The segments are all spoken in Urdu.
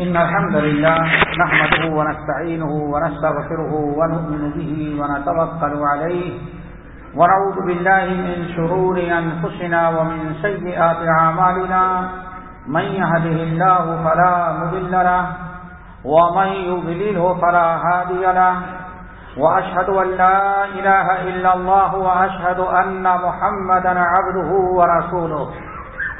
إن الحمد لله نحمده ونستعينه ونستغفره ونؤمن به ونتوكل عليه ونعوذ بالله من شرور أنفسنا ومن سيئات عمالنا من يهده الله فلا مذل له ومن يبلله فلا هادي له وأشهد أن لا إله إلا الله وأشهد أن محمدا عبده ورسوله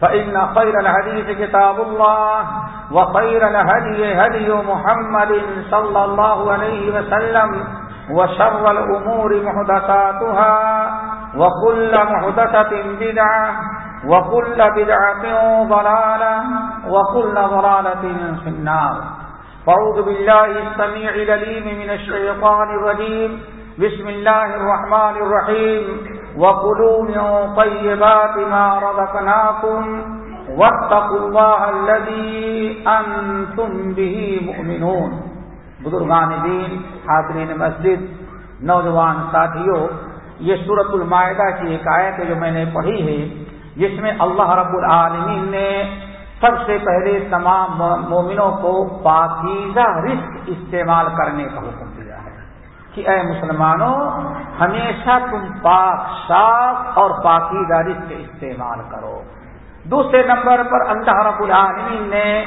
فإن خير الحديث كتاب الله وخير الهدي هدي محمد صلى الله عليه وسلم وشر الأمور محدثاتها وكل محدثة بدعة وكل بدعة ضلالة وكل ضلالة في النار. فعوذ بالله السميع لليم من الشيطان الرجيم. بسم الله الرحمن الرحيم. وكلوا من طيبات ما رزقناكم واتقوا الله الذي أنتم به مؤمنون۔ بزرگان دین، حاضرین مسجد، نوجوان ساتھیوں، یہ سورت المائدہ کی ایک آیت جو میں نے پڑھی ہے۔ جس میں اللہ رب العالمین نے سب سے پہلے تمام مومنوں کو پاکیزہ رزق استعمال کرنے کا حکم کہ اے مسلمانوں، ہمیشہ تم پاک صاف اور پاکیزہ رزق استعمال کرو۔ دوسرے نمبر پر اللہ رب العالمین نے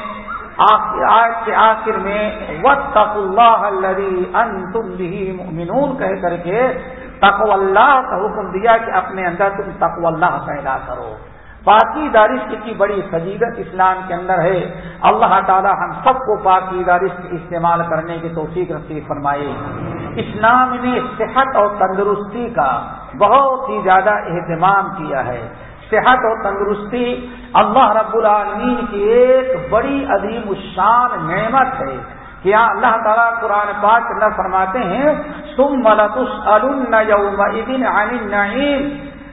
آج کے آخر میں وط اللہ مؤمنون کہہ کر کے تقو اللہ کا حکم دیا کہ اپنے اندر تم تقو اللہ پیدا کرو۔ پاکی دارش کی بڑی فضیلت اسلام کے اندر ہے۔ اللہ تعالی ہم سب کو پاکی دارش استعمال کرنے کی توفیق رسی فرمائے۔ اسلام نے صحت اور تندرستی کا بہت ہی زیادہ اہتمام کیا ہے۔ صحت اور تندرستی اللہ رب العالمین کی ایک بڑی عظیم الشان نعمت ہے۔ کیا اللہ تعالیٰ قرآن پاک اللہ فرماتے ہیں سم ملتس یوم عن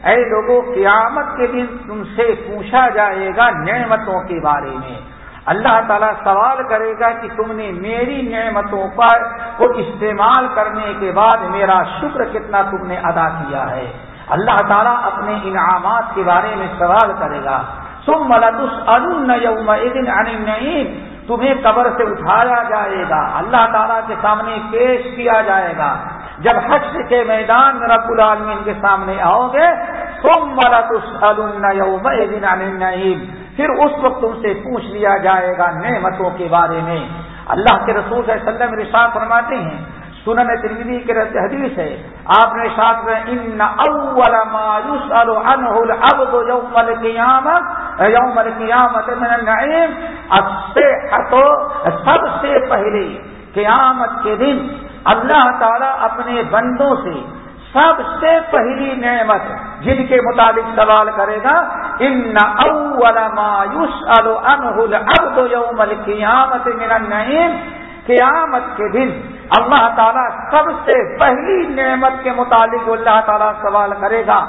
اے لوگوں قیامت کے دن تم سے پوچھا جائے گا نعمتوں کے بارے میں۔ اللہ تعالیٰ سوال کرے گا کہ تم نے میری نعمتوں پر کو استعمال کرنے کے بعد میرا شکر کتنا تم نے ادا کیا ہے۔ اللہ تعالیٰ اپنے انعامات کے بارے میں سوال کرے گا۔ سم ملتس تمہیں قبر سے اٹھایا جائے گا۔ اللہ تعالیٰ کے سامنے پیش کیا جائے گا۔ جب حشر کے میدان میں رب العالمین کے سامنے آؤ گے تم والا نعیم پھر اس وقت تم سے پوچھ لیا جائے گا نعمتوں کے بارے میں۔ اللہ کے رسول صلی اللہ علیہ وسلم رشاط فرماتے ہیں، سنن ترمیدی کے حدیث ہے، آپ نے ساتھ میں ان اول ما يسأل عنه العبد يوم القيامت يوم القيامت من النعيم الصحة، سب سے پہلے قیامت کے دن اللہ تعالیٰ اپنے بندوں سے سب سے پہلی نعمت جن کے مطابق سوال کرے گا ان اول ما يسأل عنه العبد يوم القيامت من النعيم قیامت کے دن اللہ تعالیٰ سب سے پہلی نعمت کے متعلق اللہ تعالیٰ سوال کرے گا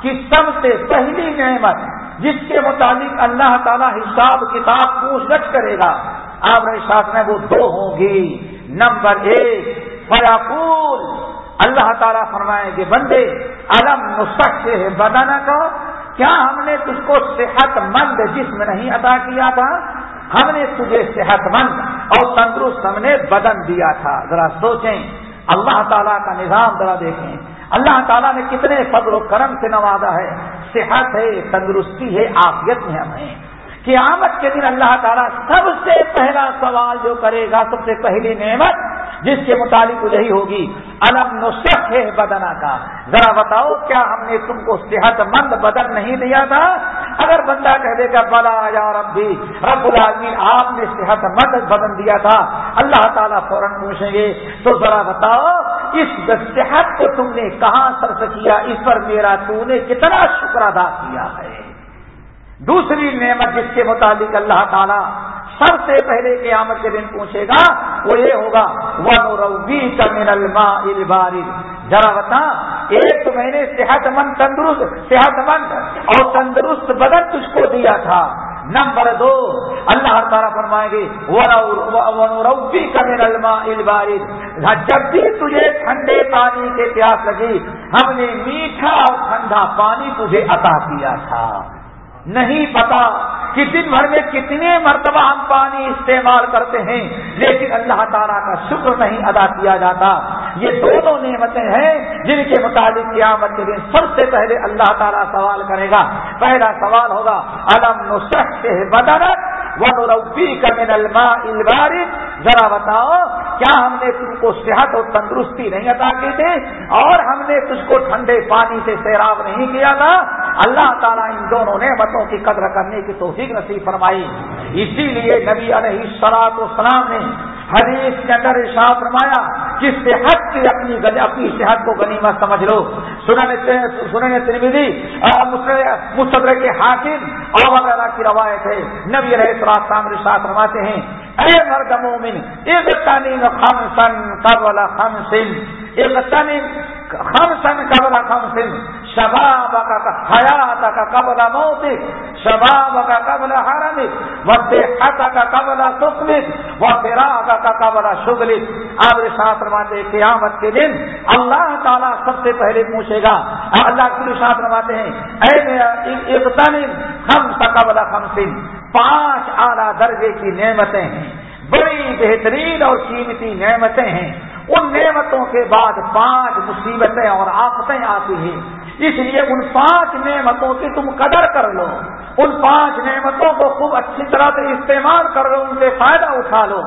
کہ سب سے پہلی نعمت جس کے متعلق اللہ تعالیٰ حساب کتاب پوچھ گچھ کرے گا۔ آپ نے ساتھ میں وہ دو ہوں گی۔ نمبر ایک فیاقول اللہ تعالیٰ فرمائیں گے بندے علم نسخ سے بدانا کا کیا ہم نے تجھ کو صحت مند جسم نہیں ادا کیا تھا؟ ہم نے تجھے صحت مند اور تندرست ہم نے بدن دیا تھا۔ ذرا سوچیں، اللہ تعالیٰ کا نظام ذرا دیکھیں۔ اللہ تعالیٰ نے کتنے فضل و کرم سے نوازا ہے۔ صحت ہے، تندرستی ہے آفیت میں ہمیں قیامت کے دن اللہ تعالیٰ سب سے پہلا سوال جو کرے گا، سب سے پہلی نعمت جس کے متعلق یہی ہوگی۔ الم نصف ہے بدنا کا ذرا بتاؤ، کیا ہم نے تم کو صحت مند بدن نہیں دیا تھا؟ اگر بندہ کہہ دے گا، بلا یا رب بھی رب العالمین، آپ نے صحت مند بدن دیا تھا، اللہ تعالیٰ فوراً پوچھیں گے، تو ذرا بتاؤ، اس صحت کو تم نے کہاں سرس کیا؟ اس پر میرا تو نے کتنا شکر ادا کیا ہے؟ دوسری نعمت جس کے متعلق اللہ تعالیٰ سب سے پہلے قیامت کے دن پوچھے گا، وہ یہ ہوگا وہ روی کا من ذرا بتا، ایک تو میں نے صحت مند تندرست صحت مند اور تندرست بدن تجھ کو دیا تھا۔ نمبر دو، اللہ تعالیٰ فرمائے گے روبی کا الما البارد۔ جب بھی تجھے ٹھنڈے پانی کے پیاس لگی، ہم نے میٹھا اور ٹھنڈا پانی تجھے عطا کیا تھا۔ نہیں پتا کہ دن بھر میں کتنے مرتبہ ہم پانی استعمال کرتے ہیں، لیکن اللہ تعالیٰ کا شکر نہیں ادا کیا جاتا۔ یہ دونوں نعمتیں ہیں جن کے مطابق قیامت کے دن سب سے پہلے اللہ تعالیٰ سوال کرے گا۔ پہلا سوال ہوگا، الم نسخ بدرت وہ روبی کا من الماء البارد؟ ذرا بتاؤ کیا ہم نے تم کو صحت اور تندرستی نہیں عطا کی تھی اور ہم نے تجھ کو ٹھنڈے پانی سے سیراب نہیں کیا تھا؟ اللہ تعالیٰ ان دونوں نعمتوں کی قدر کرنے کی توفیق نصیب فرمائی۔ اسی لیے نبی علیہ السلاط اسلام نے حدیث کے اندر ارشاد فرمایا کہ صحت کی اپنی اپنی صحت کو غنیمت سمجھ لو۔ سننے ترمیدی مصدر کے حاکم اور وغیرہ کی روایت ہے۔ نبی علیہ السلام ارشاد فرماتے ہیں، اے مرد مومن ایک تعلیم خمسن قبل خمسن ایک تعلیم خمسن قبل خمسن شباب کا حیات کا قبل موت شباب کا قبل حرم و صحت کا قبل سکمت و فراغ کا قبل شغلت آپ ساتھ فرماتے قیامت کے دن اللہ تعالیٰ سب سے پہلے پوچھے گا۔ اللہ کے ساتھ فرماتے ہیں، اے ایک ہم قبل خمسن پانچ اعلیٰ درجے کی نعمتیں ہیں۔ بڑی بہترین اور قیمتی نعمتیں ہیں۔ ان نعمتوں کے بعد پانچ مصیبتیں اور آفتیں آتی ہیں۔ اس لیے ان پانچ نعمتوں کی تم قدر کر لو۔ ان پانچ نعمتوں کو خوب اچھی طرح سے استعمال کر لو، ان سے فائدہ اٹھا لو۔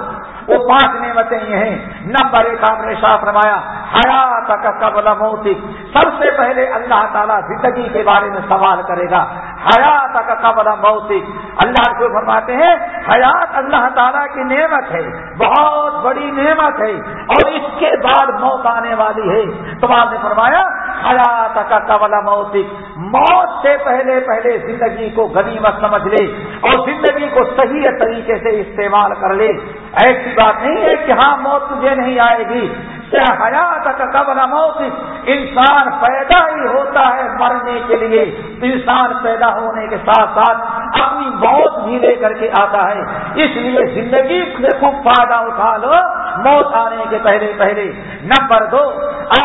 وہ پانچ نعمتیں یہ ہیں۔ نمبر ایک آپ نے شاہ فرمایا حیات کا قبل موتی سب سے پہلے اللہ تعالیٰ زندگی کے بارے میں سوال کرے گا حیات کا قبل موتی اللہ کو فرماتے ہیں، حیات اللہ تعالیٰ کی نعمت ہے، بہت بڑی نعمت ہے، اور اس کے بعد موت آنے والی ہے۔ تو آپ نے فرمایا حیات کا قبل موتی موت سے پہلے پہلے زندگی کو غنیمت سمجھ لے، اور زندگی کو صحیح طریقے سے استعمال کر لے۔ ایسی بات نہیں ہے کہ ہاں موت تجھے نہیں آئے گی۔ حیات کا قبل موت۔ انسان پیدا ہی ہوتا ہے مرنے کے لیے۔ انسان پیدا ہونے کے ساتھ ساتھ اپنی موت بھی لے کر کے آتا ہے۔ اس لیے زندگی سے خوب فائدہ اٹھا لو۔ موت آنے کے پہلے پہلے نمبر دو،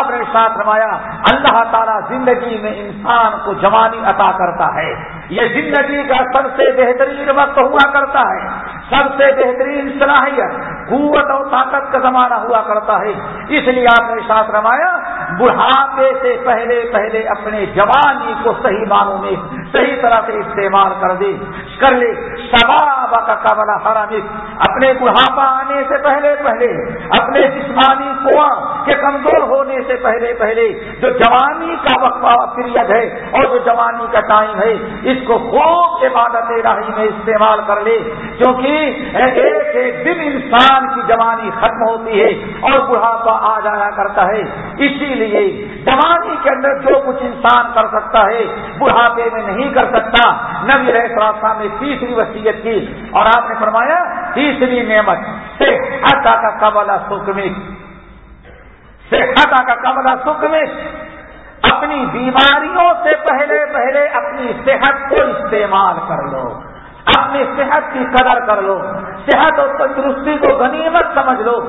آپ نے ساتھ روایا اللہ تعالیٰ زندگی میں انسان کو جوانی عطا کرتا ہے۔ یہ زندگی کا سب سے بہترین وقت ہوا کرتا ہے۔ سب سے بہترین صلاحیت قوت اور طاقت کا زمانہ ہوا کرتا ہے۔ اس لیے آپ نے ساتھ روایا، بڑھاپے سے پہلے پہلے اپنے جوانی کو صحیح معنوں میں صحیح طرح سے استعمال کر دے۔ کر لے۔ شباب کا قبل حرامک اپنے بڑھاپا آنے سے پہلے پہلے، اپنے جسمانی کنواں کے کمزور ہونے سے پہلے پہلے، جو جوانی کا وقفہ پیریڈ ہے اور جو جوانی کا ٹائم ہے، اس کو خوب عبادت راہی میں استعمال کر لے۔ کیونکہ ایک ایک دن انسان کی جوانی ختم ہوتی ہے اور بڑھاپا آ جایا کرتا ہے۔ اسی لیے جوانی کے اندر جو کچھ انسان کر سکتا ہے، بڑھاپے میں نہیں کر سکتا۔ نبی رہ نے تیسری وسیعت کی اور آپ نے فرمایا، تیسری نعمت صحت کا قبل سکمک صحت کا قبل سکمک اپنی بیماریوں سے پہلے پہلے اپنی صحت کو استعمال کر لو۔ اپنی صحت کی قدر کر لو، صحت اور تندرستی کو غنیمت سمجھ لو۔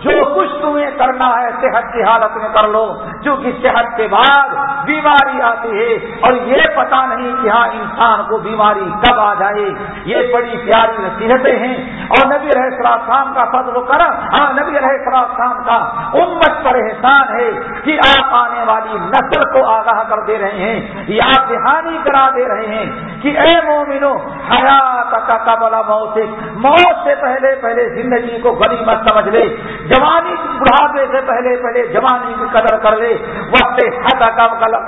جو کچھ تمہیں کرنا ہے، صحت کی حالت میں کر لو۔ کیونکہ صحت کے بعد بیماری آتی ہے۔ اور یہ پتا نہیں کہ ہاں انسان کو بیماری کب آ جائے۔ یہ بڑی پیاری نصیحتیں ہیں۔ اور نبی رہ شام کا فضل کر ہاں نبی رہ شام کا امت پر احسان ہے کہ آپ آنے والی نسل کو آگاہ کر دے رہے ہیں یا دہانی کرا دے رہے ہیں کہ اے مومنو حیات کا قبل موت موت سے پہلے پہلے زندگی کو غنیمت سمجھ لے۔ جوانی بڑھاپے سے پہلے پہلے جوانی کی قدر کر لے۔ وقت حد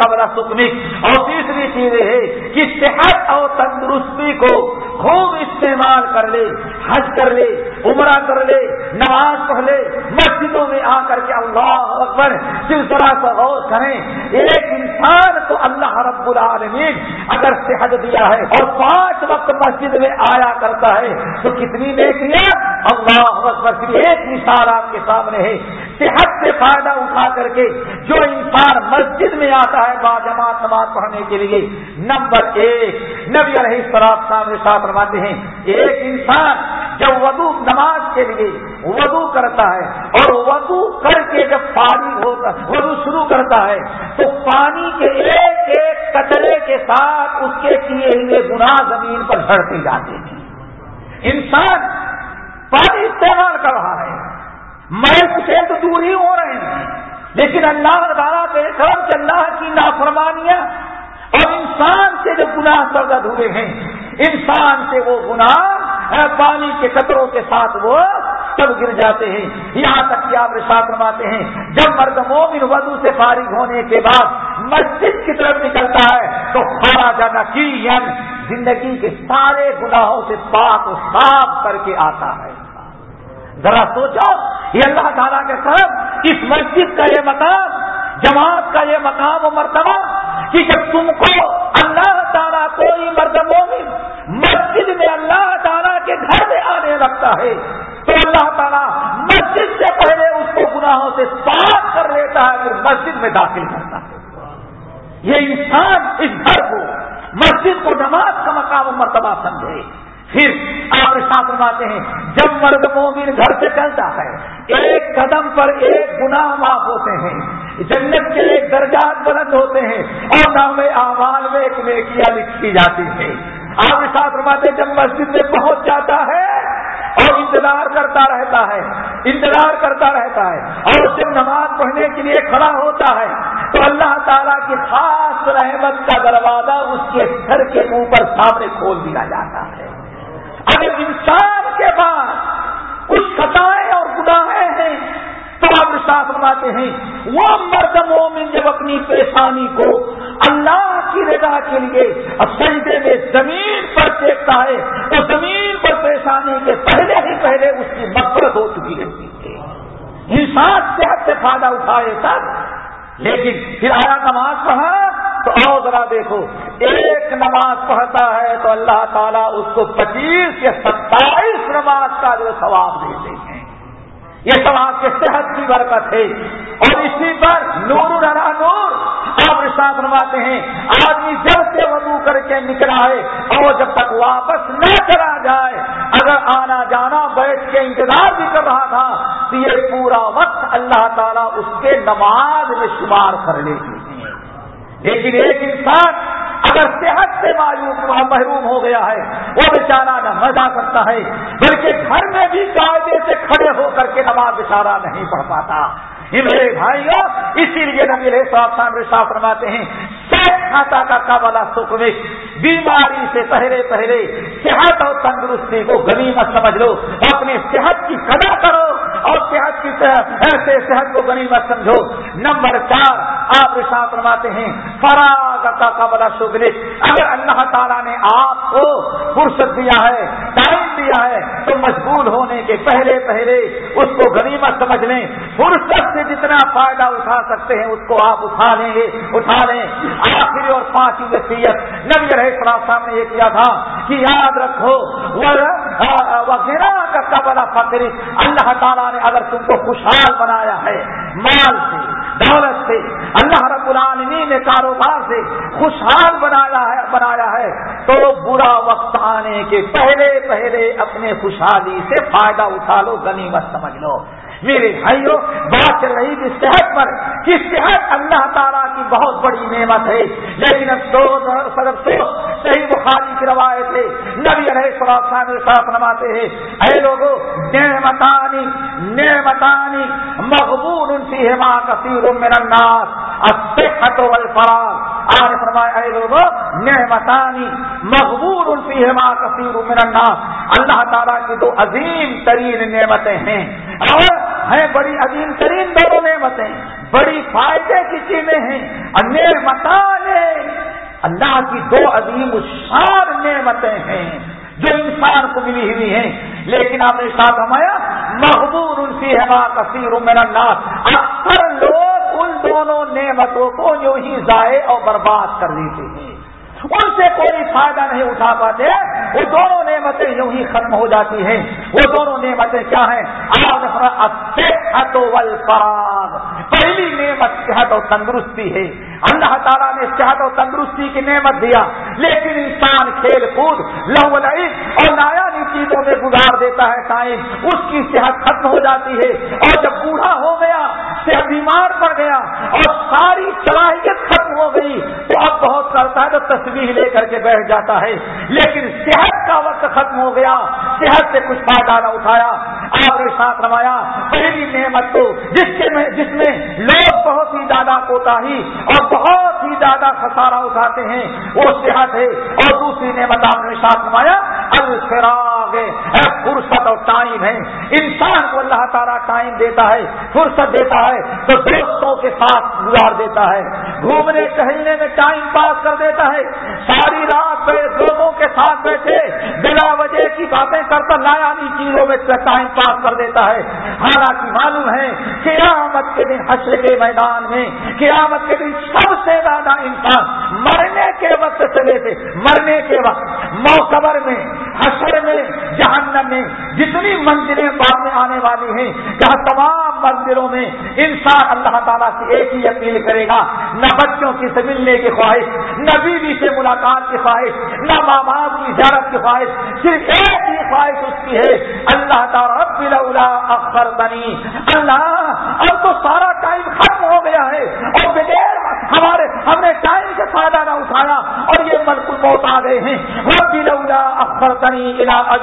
قبر سکمک اور تیسری چیز ہے کہ صحت اور تندرستی کو خوب استعمال کر لے۔ حج کر لے، عمرہ کر لے، نماز پڑھ لے۔ مسجدوں میں آ کر کے اللہ اکبر سلسلہ سے غور کریں، ایک انسان کو اللہ رب العالمین اگر صحت دیا ہے اور پانچ وقت مسجد میں آیا کرتا ہے، تو کتنی نیکیاں اللہ اکبر کی ایک مثال آپ کے سامنے ہے۔ صحت سے فائدہ اٹھا کر کے جو انسان مسجد میں آتا ہے با جماعت نماز پڑھنے کے لیے، نمبر ایک، نبی علیہ السلام سامنے ساتھ فرماتے ہیں، ایک انسان جب وضو نماز کے لیے وضو کرتا ہے اور وضو کر کے جب پانی ہوتا وضو شروع کرتا ہے، تو پانی کے ایک ایک کچرے کے ساتھ اس کے کیے ہوئے گناہ زمین پر جھڑتے جاتے ہیں۔ انسان پانی استعمال کر رہا ہے۔ میں سے تو دور ہی ہو رہے ہیں، لیکن اللہ تعالیٰ کے سب اللہ کی نافرمانیاں اور انسان سے جو گناہ سرگد ہوئے ہیں انسان سے وہ گناہ پانی کے قطروں کے ساتھ وہ سب گر جاتے ہیں۔ یہاں تک کہ آپ رشاط فرماتے ہیں، جب مرد مومن وضو سے فارغ ہونے کے بعد مسجد کی طرف نکلتا ہے، تو کھانا جانا کی زندگی کے سارے گناہوں سے پاک و صاف کر کے آتا ہے۔ ذرا سوچو یہ اللہ تعالیٰ کے ساتھ اس مسجد کا یہ مقام جماعت کا یہ مقام و مرتبہ کہ جب تم کو اللہ تعالیٰ کوئی مرد مومن مسجد میں اللہ تعالیٰ کے گھر میں آنے لگتا ہے، تو اللہ تعالیٰ مسجد سے پہلے اس کو گناہوں سے صاف کر لیتا ہے، پھر مسجد میں داخل کرتا ہے۔ یہ انسان اس گھر کو، مسجد کو نماز کا مقام و مرتبہ سمجھے۔ پھر آپ ساتھ رواتے ہیں، جب مرد مومن گھر سے چلتا ہے، ایک قدم پر ایک گناہ معاف ہوتے ہیں۔ جنت کے ایک درجات بلند ہوتے ہیں اور نام اعمال میں ایک نیکیاں لکھی جاتی ہے آپ ساتھ رواتے جب مسجد میں پہنچ جاتا ہے اور انتظار کرتا رہتا ہے، انتظار کرتا رہتا ہے اور جب نماز پڑھنے کے لیے کھڑا ہوتا ہے، تو اللہ تعالیٰ کی خاص رحمت کا دروازہ اس کے گھر کے اوپر سامنے کھول دیا جاتا ہے۔ اگر انسان کے پاس کچھ خطائیں اور گناہیں تو آپ ساتھ بناتے ہیں۔ وہ مرد مومن جب اپنی پریشانی کو اللہ کی رضا کے لیے سجدے میں زمین پر دیکھتا ہے، تو زمین پر پریشانی کے پہلے ہی پہلے اس کی مفرت ہو چکی رہتی ہے۔ انسان صحت سے فائدہ اٹھائے تب، لیکن پھر آیا نماز پڑھا، تو آؤ ذرا دیکھو، ایک نماز پڑھتا ہے تو اللہ تعالیٰ اس کو پچیس یا ستائیس نماز کا جو ثواب دیتے ہیں۔ یہ سماج کے صحت کی برکت ہے۔ اور اسی پر نور نور۔ آپ ساتھ رواتے ہیں، آدمی جب سے وضو کر کے نکلا ہے اور جب تک واپس نہ کرا جائے، اگر آنا جانا بیٹھ کے انتظار بھی کر رہا تھا، تو یہ پورا وقت اللہ تعالیٰ اس کے نماز میں شمار کر لے گی لیکن ایک انسان اگر صحت سے معلوم محروم ہو گیا ہے، وہ بیچارہ نہ مزہ کرتا ہے، بلکہ گھر میں بھی قاعدے سے کھڑے ہو کر کے نماز بیچارہ نہیں پڑھ پاتا۔ میرے بھائیوں اسی لیے نبی رہے صاحب سامنے فرماتے ہیں کھاتا کا قابلہ سکھ میں بیماری سے پہلے پہلے صحت اور تندرستی کو غنیمت سمجھ لو، اپنی صحت کی قدر کرو۔ اور صحت کی ایسے صحت کو غنیمت سمجھو۔ نمبر چار، آپ ساتھ فرماتے ہیں، فراغ کا قبلہ شکر اگر اللہ تعالیٰ نے آپ کو فرصت دیا ہے، ٹائم دیا ہے، تو مشغول ہونے کے پہلے پہلے اس کو غنیمت سمجھ لیں۔ فرصت سے جتنا فائدہ اٹھا سکتے ہیں، اس کو آپ اٹھا لیں گے۔ اٹھا لیں۔ آخری اور پانچویں وصیت۔ نبی رہے صاحب نے یہ کیا تھا کہ یاد رکھو وغیرہ کا قبل فکر اللہ تعالیٰ نے اگر تم کو خوشحال بنایا ہے، مال سے، دولت سے، اللہ رب العالمین نے کاروبار سے خوشحال بنایا ہے بنایا ہے، تو برا وقت آنے کے پہلے پہلے اپنے خوشحالی سے فائدہ اٹھا لو، غنیمت سمجھ لو۔ میرے بھائیوں بات چل رہی تھی صحت پر کہ صحت اللہ تعالیٰ کی بہت بڑی نعمت ہے۔ لیکن افسوس افسوس صحیح بخاری کی روایت ہے۔ نبی علیہ السلام صاف نماتے ہیں، اے لوگوں نعمتانی نعمتانی مقبول ان کی ہما کثیر من الناس، الصحت والفراغ آج فرمائے اے لوگوں نعمتانی مقبول ان کی ہما کثیر من الناس۔ اللہ تعالیٰ کی دو عظیم ترین نعمتیں ہیں۔ اور ہیں بڑی عظیم ترین دونوں نعمتیں۔ بڑی فائدے کی چیزیں ہیں۔ نعمتان اللہ کی دو عظیم الشار نعمتیں ہیں، جو انسان کو ملی ہوئی ہیں۔ لیکن آپ نے ساتھ ہمایا محبوب ان کی ہے کثیر میرا ناس اکثر لوگ ان دونوں نعمتوں کو یوں ہی ضائع اور برباد کر دیتے ہیں۔ ان سے کوئی فائدہ نہیں اٹھا پاتے۔ وہ دونوں نعمتیں یوں ہی ختم ہو جاتی ہیں۔ وہ دونوں نعمتیں کیا ہیں؟ پہلی نعمت صحت اور تندرستی ہے۔ اللہ تعالیٰ نے صحت اور تندرستی کی نعمت دیا۔ لیکن انسان کھیل کود لو اور نایا چیزوں میں گزار دیتا ہے ٹائم اس کی صحت ختم ہو جاتی ہے۔ اور جب بوڑھا ہو گیا، صحت بیمار پڑ گیا اور ساری صلاحیت ختم ہو گئی، تو اب بہت کرتا ہے تو تصویر لے کر کے بیٹھ جاتا ہے۔ لیکن صحت کا وقت ختم ہو گیا۔ صحت سے کچھ فائدہ نہ اٹھایا۔ اور ساتھ روایا۔ پہلی نعمت تو جس کے میں جس میں لوگ بہت ہی زیادہ کوتا ہی اور بہت ہی زیادہ خسارہ اٹھاتے ہیں، وہ صحت ہے۔ اور دوسری نعمت آپ نے ساتھ روایا الفراغ فرصت اور ٹائم ہے۔ انسان کو اللہ تعالیٰ ٹائم دیتا ہے، فرصت دیتا ہے، تو دوستوں کے ساتھ گزار دیتا ہے۔ گھومنے، ٹہلنے میں ٹائم پاس کر دیتا ہے۔ ساری رات لوگوں کے ساتھ بیٹھے، بلا وجہ کی باتیں کرتا لایا چیزوں میں ٹائم پاس کر دیتا ہے۔ حالانکہ معلوم ہے، قیامت کے دن حشر کے میدان میں، قیامت کے دن سب سے زیادہ انسان مرنے کے وقت چلے تھے مرنے کے وقت، موقبر میں، حشر میں جہنم میں جتنی منزلیں بعد میں آنے والی ہیں، جہاں تمام منزلوں میں انسان اللہ تعالیٰ سے ایک ہی اپیل کرے گا، نہ بچوں کی سے ملنے کی خواہش، نہ بیوی سے ملاقات کی خواہش، نہ ماں باپ کی زیارت کی خواہش، صرف ایک ہی خواہش اس کی ہے، اللہ تعالیٰ اکثر بنی۔ اللہ، اب تو سارا ٹائم ختم ہو گیا ہے، اور بغیر ہمارے، ہم نے ٹائم سے فائدہ نہ اٹھایا، اور یہ ملک الموت آ گئے ہیں۔ ربی لولا اخبر تنی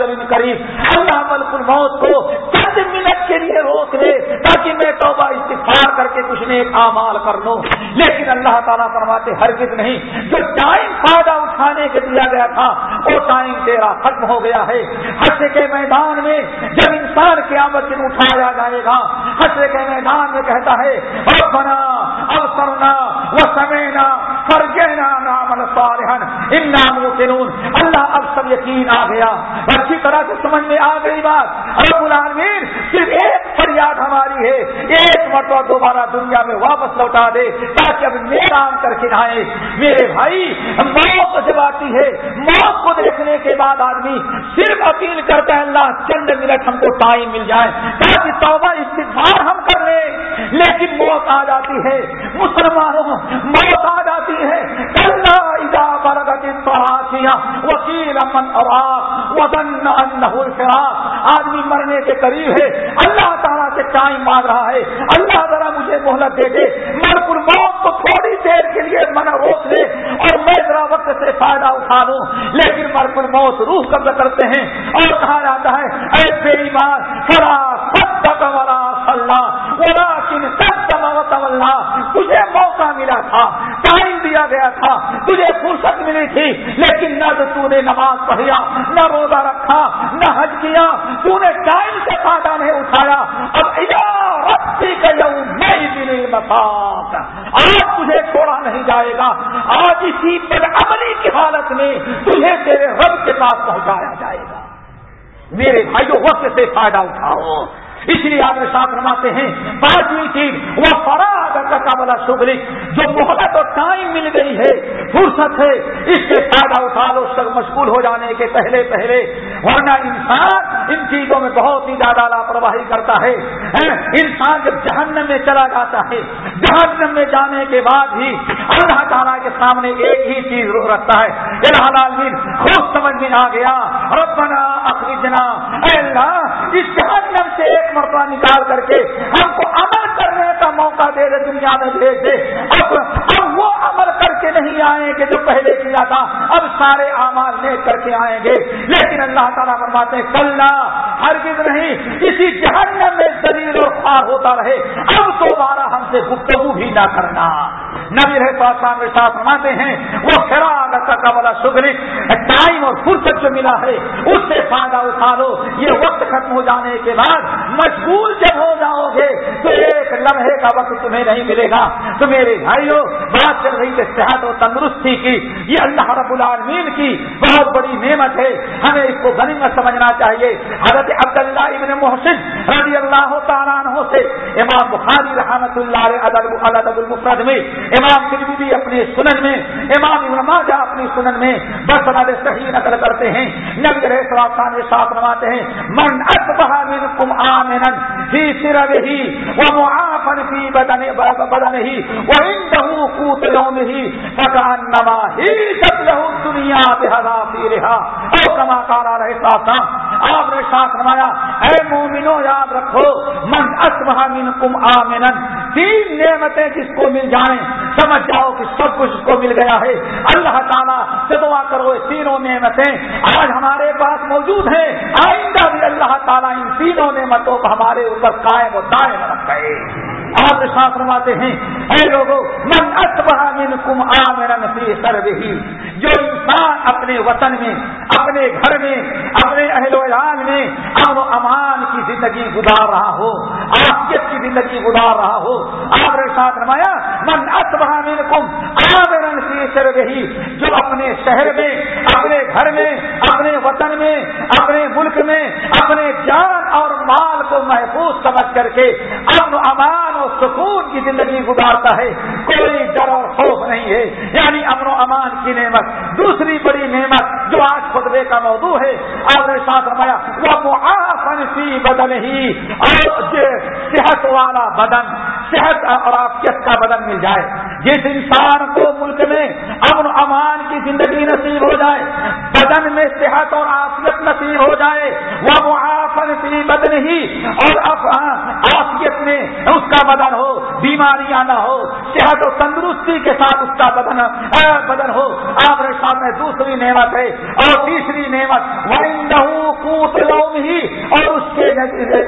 اجر قریب اللہ ملک الموت کو چند منٹ کے لیے روک لے تاکہ میں توبہ استفار کر کے کچھ نیک اعمال کر لوں۔ لیکن اللہ تعالیٰ فرماتے، ہرگز نہیں۔ جو ٹائم فائدہ اٹھانے کے دیا گیا تھا، وہ ٹائم تیرا ختم ہو گیا ہے۔ حسے کے میدان میں جب انسان کے آمد سے اٹھایا جائے گا حسے کے میدان میں کہتا ہے اب بنا اب سرنا وہ سمینا فرجینا نام الصالحن ان ناموں کے نون اللہ اب سب یقین آ گیا۔ اچھی طرح سے سمجھ میں آ گئی بات۔ رب العالمین، صرف ایک فریاد ہماری ہے، ایک مرتبہ دوبارہ دنیا میں واپس لوٹا دے تاکہ اب میدان کر کے آئے میرے بھائی، موت جب آتی ہے، موت کو دیکھنے کے بعد آدمی صرف اپیل کرتا ہے، اللہ چند منٹ ہم کو ٹائم مل جائے۔ تاکہ توبہ استفار ہم کر رہے لیکن موت آ جاتی ہے، مسلمانوں، موت آ جاتی ہے۔ وکیل امن آدمی مرنے کے قریب ہے، اللہ تعالیٰ سے ٹائم مانگ رہا ہے، اللہ ذرا مجھے محلت دے دے۔ مر پر موت کو تھوڑی دیر کے لیے من روک لے اور میں ذرا وقت سے فائدہ اٹھا لوں۔ لیکن مر پر موت روح قبض کرتے ہیں، اور کہا جاتا ہے، اے بے ایمان فرا سب والا تجھے موقع ملا تھا، ٹائم دیا گیا تھا، تجھے فرصت ملی تھی، لیکن نہ تو نے نماز پڑھیا، نہ روزہ رکھا، نہ حج کیا، تو نے ٹائم سے فائدہ نہیں اٹھایا۔ اب رسی کا آج تجھے چھوڑا نہیں جائے گا، آج اسی پر عملی کی حالت میں تجھے تیرے رب کے پاس پہنچایا جائے گا۔ میرے بھائیوں وقت سے فائدہ اٹھاؤ۔ اس لیے آپ ساتھ رواتے ہیں پانچویں چیز وہ فراغ کا بلا شکری جو محبت اور ٹائم مل گئی ہے، فرصت ہے، اس سے فائدہ اٹھا لو تک مشغول ہو جانے کے پہلے پہلے۔ ورنہ انسان ان چیزوں میں بہت ہی زیادہ لاپرواہی کرتا ہے۔ انسان جب جہنم میں چلا جاتا ہے، جہنم میں جانے کے بعد ہی اللہ تعالیٰ کے سامنے ایک ہی چیز رکھتا ہے۔ العالمین خوب سمجھ میں آ گیا۔ ربنا اخرجنا۔ اے اللہ، اس جہنم سے ایک مرتبہ نکال کر کے ہم کو عمل کرنے کا موقع دے دے دنیا میں بھیج دے اب اب وہ عمل کر کے نہیں آئیں گے جو پہلے کیا تھا۔ اب سارے اعمال لے کر کے آئیں گے۔ لیکن اللہ تعالیٰ فرماتے کل ہرگز نہیں، اسی جہنم میں دلیل اور خوار ہوتا رہے۔ اب دوبارہ ہم سے گفتگو بھی نہ کرنا۔ نبی رہے ساتھ فرماتے ہیں، وہ فراغت کا بڑا شکر ٹائم اور فرصت جو ملا ہے، اس سے فائدہ اٹھا لو۔ یہ وقت ختم ہو جانے کے بعد مشغول جب ہو جاؤ گے، تو ایک لمحے کا وقت تمہیں نہیں ملے گا۔ تو میرے بھائیوں، بات چل رہی ہے صحت اور تندرستی کی۔ یہ اللہ رب العالمین کی بہت بڑی نعمت ہے۔ ہمیں اس کو غنیمت سمجھنا چاہیے۔ حضرت عبداللہ ابن محسن رضی اللہ تعالیٰ عنہ سے امام بخاری رحمت اللہ ادب المفرد میں امام بھی اپنے سنن میں، امام ابن ماجہ اپنی سنن میں بس صحیح نقل کرتے ہیں۔ نبی رہے ساتھ نماتے ہیں، من اصبح منکم آمنا فی سرده ومعافا فی بدنه وعنده قوت يومه فكأنما هيجت له الدنيا بحذافيرها او كما قال عليه الصلاه آپ نے ساتھ فرمایا، اے مومنو، یاد رکھو، من اصبح منکم آمنا تین نعمتیں جس کو مل جائیں سمجھ جاؤ کہ سب کچھ اس کو مل گیا ہے۔ اللہ تعالیٰ سے دعا کرو تینوں نعمتیں۔ آج ہمارے پاس موجود ہیں۔ آئندہ بھی اللہ تعالیٰ ان تینوں نعمتوں کو ہمارے اوپر قائم و دائم رکھے۔ آپ ساتھ فرماتے ہیں، اے لوگوں من اصبح منکم آمنا فی سربہی جو انسان اپنے وطن میں، اپنے گھر میں، اپنے اہل و عیال میں امن و امان کی زندگی گزار رہا ہو آفیت کی زندگی گزار رہا ہو؟ آپ نے ساتھ رمایا من اصبح منکم آمنا فی سربہی جو اپنے شہر میں، اپنے گھر میں، اپنے وطن میں، اپنے ملک میں، اپنے جان اور مال کو محفوظ سمجھ کر کے امن و امان اور سکون کی زندگی گزارتا ہے، کوئی ڈر اور خوف نہیں ہے۔ یعنی امن و امان کی نعمت۔ دوسری بڑی نعمت جو آج خطبے کا موضوع ہے، آپ نے ساتھ رمایا وہ سی بدن ہی اور صحت والا بدن، صحت اور آفیت کا بدن مل جائے۔ جس انسان کو ملک میں امن و امان کی زندگی نصیب ہو جائے، بدن میں صحت اور آفیت نصیب ہو جائے۔ وہ آفن سی بدن ہی اور ہاں، آفیت میں اس کا بدن ہو بیماریاں نہ ہو، صحت و تندرستی کے ساتھ اس کا بدن بدن ہو آپ نے سامنے دوسری نعمت ہے اور تیسری نعمت۔ ہی اور اس کے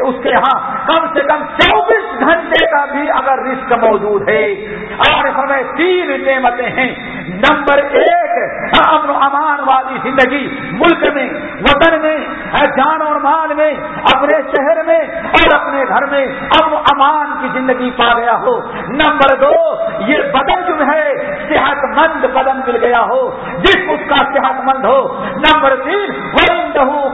اس کے ہاں کم سے کم چوبیس گھنٹے کا بھی اگر رسک موجود ہے۔ اور ہمیں تین نعمتیں ہیں۔ نمبر ایک، امن و امان والی زندگی، ملک میں، وطن میں جان اور مال میں اپنے شہر میں اور اپنے گھر میں امن و امان کی زندگی پا گیا ہو۔ نمبر دو، یہ بدن جو ہے صحت مند بدن مل گیا ہو۔ جس اس کا صحت مند ہو۔ نمبر تین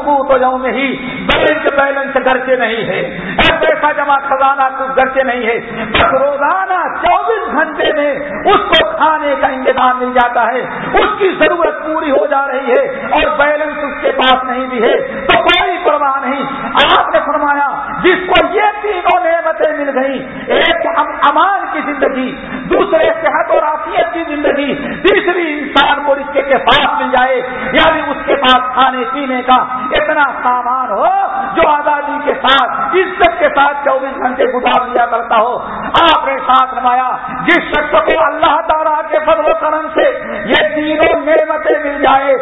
کو تو جاؤں نہیں بینک بیلنس گھر کے نہیں ہے۔ پیسہ جمع، خزانہ کچھ گھر کے نہیں ہے۔ بس روزانہ چوبیس گھنٹے میں اس کو کھانے کا انتظام مل جاتا ہے۔ اس کی ضرورت پوری ہو جا رہی ہے اور بیلنس اس کے پاس نہیں بھی ہے۔ تو کوئی پرواہ نہیں۔ آپ نے فرمایا، جس کو یہ تینوں نعمتیں مل گئی ایک امان کی زندگی، دوسرے صحت اور آفیت کی زندگی، تیسری انسان کو رشتے کے پاس مل جائے یعنی اس کے پاس کھانے پینے کا اتنا سامان ہو جو آزادی کے ساتھ، عزت کے ساتھ چوبیس گھنٹے گزار لیا کرتا ہو۔ آپ نے ساتھ روایا جس شخص کو اللہ تعالیٰ کے فضل و کرم سے یہ تینوں نعمتیں مل جائے